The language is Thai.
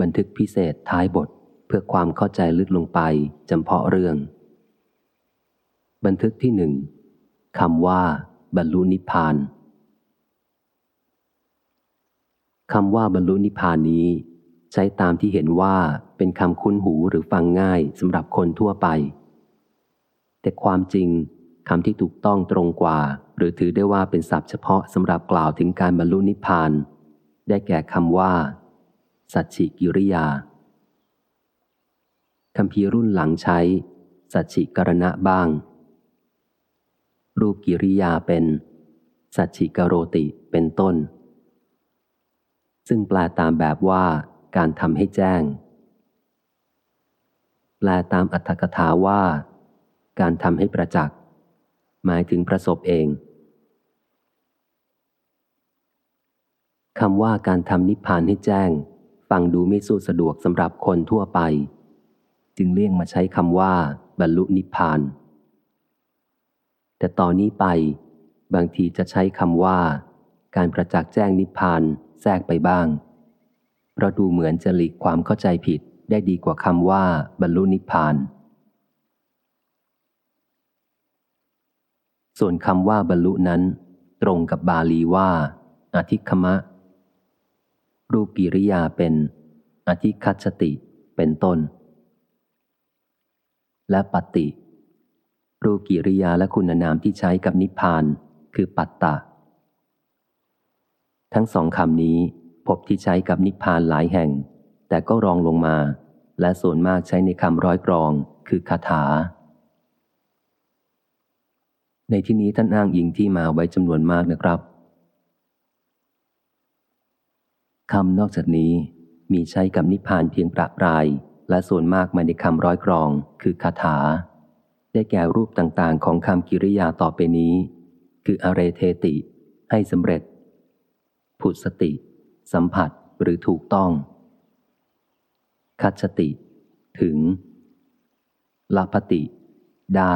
บันทึกพิเศษท้ายบทเพื่อความเข้าใจลึกลงไปจำเพาะเรื่อง บันทึกที่หนึ่งคำว่า บรรลุนิพพานคำว่าบรรลุนิพพานนี้ ใช้ตามที่เห็นว่าเป็นคำคุ้นหูหรือฟังง่ายสำหรับคนทั่วไป แต่ความจริงคำที่ถูกต้องตรงกว่า หรือถือได้ว่าเป็นศัพท์เฉพาะสำหรับกล่าวถึงการบรรลุนิพพาน ได้แก่คำว่า สัจฉิกิริยาคำพีรุ่นหลังใช้ สัจฉิกรณะบ้าง รูปกิริยาเป็น สัจฉิกโรติเป็นต้น ซึ่งแปลตามแบบว่าการทำให้แจ้ง แปลตามอัตถกถาว่า การทำให้ประจักษ์ หมายถึงประสบเองคำว่าการทำนิพพานให้แจ้ง ฟังดูไม่สู้สะดวกสำหรับคนทั่วไป จึงเลี่ยงมาใช้คำว่า บรรลุนิพพาน แต่ตอนนี้ไป บางทีจะใช้คำว่า การประจักษ์แจ้งนิพพานแทรกไปบ้าง เพราะดูเหมือนจะหลีกความเข้าใจผิดได้ดีกว่าคำว่า บรรลุนิพพาน ส่วนคำว่าบรรลุนั้น ตรงกับบาลีว่าอธิคมะ รูปกิริยาเป็น อธิคัชติ เป็นต้น และปฏิ รูปกิริยาและคุณนามที่ใช้กับนิพพาน คือปัตตะ ทั้งสองคำนี้พบที่ใช้กับนิพพานหลายแห่ง แต่ก็รองลงมา และส่วนมากใช้ในคำร้อยกรอง คือคาถา ในที่นี้ท่านอ้างอิงที่มาไว้จำนวนมากนะครับ คำนอกจากนี้มีใช้กับนิพพานเพียงประปราย และส่วนมากมาในคำร้อยกรอง คือคาถา ได้แก่รูปต่างๆ ของคำกิริยาต่อไปนี้ คืออเรเทติ ให้สำเร็จ ผุดสติ สัมผัสหรือถูกต้องคัจติ ถึงลาพติ ได้